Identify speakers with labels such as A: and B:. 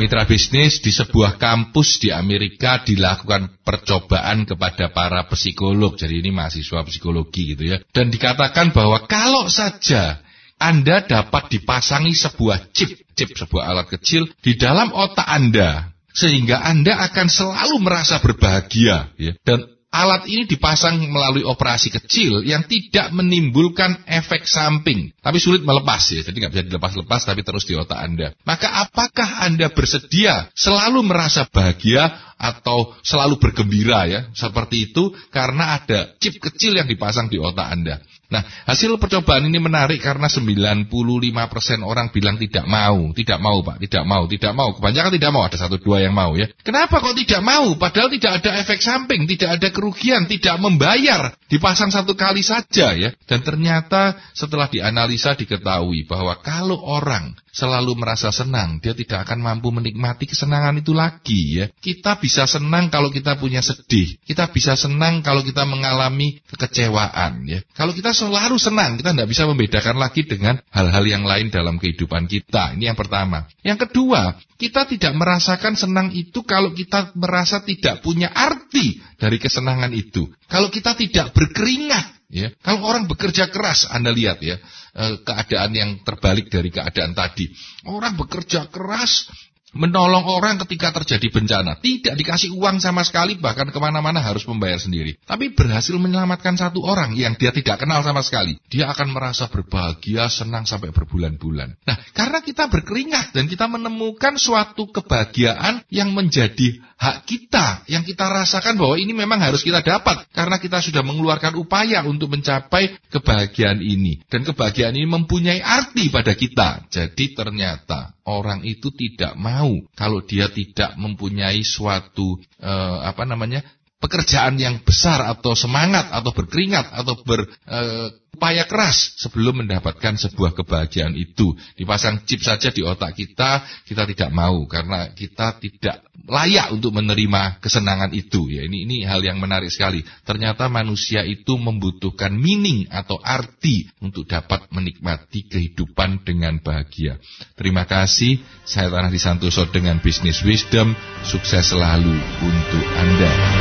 A: Mitra bisnis di sebuah kampus di Amerika dilakukan percobaan kepada para psikolog. Jadi ini mahasiswa psikologi gitu ya. Dan dikatakan bahwa kalau saja anda dapat dipasangi sebuah chip, chip sebuah alat kecil di dalam otak Anda sehingga Anda akan selalu merasa berbahagia ya. Dan alat ini dipasang melalui operasi kecil yang tidak menimbulkan efek samping. Tapi sulit melepas ya, jadi nggak bisa dilepas-lepas tapi terus di otak Anda. Maka apakah Anda bersedia selalu merasa bahagia atau selalu bergembira ya? Seperti itu karena ada chip kecil yang dipasang di otak Anda. Nah, hasil percobaan ini menarik karena 95% orang bilang tidak mau, tidak mau Pak, tidak mau, tidak mau. Kebanyakan tidak mau, ada satu dua yang mau ya. Kenapa kok tidak mau? Padahal tidak ada efek samping, tidak ada kerugian, tidak membayar, dipasang satu kali saja ya. Dan ternyata setelah dianalisa diketahui bahwa kalau orang selalu merasa senang, dia tidak akan mampu menikmati kesenangan itu lagi ya. Kita bisa senang kalau kita punya sedih. Kita bisa senang kalau kita mengalami kekecewaan ya. Kalau kita selalu senang, kita tidak bisa membedakan lagi dengan hal-hal yang lain dalam kehidupan kita. Ini yang pertama. Yang kedua, kita tidak merasakan senang itu kalau kita merasa tidak punya arti dari kesenangan itu. Kalau kita tidak berkeringat Ya, kalau orang bekerja keras, Anda lihat ya, eh, keadaan yang terbalik dari keadaan tadi. Orang bekerja keras, menolong orang ketika terjadi bencana. Tidak dikasih uang sama sekali, bahkan ke mana-mana harus membayar sendiri. Tapi berhasil menyelamatkan satu orang yang dia tidak kenal sama sekali. Dia akan merasa berbahagia, senang sampai berbulan-bulan. Nah, karena kita berkeringat dan kita menemukan suatu kebahagiaan yang menjadi hak kita, yang kita rasakan bahwa ini memang harus kita dapat. Karena kita sudah mengeluarkan upaya untuk mencapai kebahagiaan ini. Dan kebahagiaan ini mempunyai arti pada kita. Jadi ternyata orang itu tidak mau kalau dia tidak mempunyai suatu eh, apa namanya pekerjaan yang besar atau semangat atau berkeringat atau berupaya eh, keras sebelum mendapatkan sebuah kebahagiaan itu. Dipasang chip saja di otak kita, kita tidak mau karena kita tidak layak untuk menerima kesenangan itu. Ya, ini ini hal yang menarik sekali. Ternyata manusia itu membutuhkan meaning atau arti untuk dapat menikmati kehidupan dengan bahagia. Terima kasih. Saya Tanah Disantoso dengan Business Wisdom. Sukses selalu untuk Anda.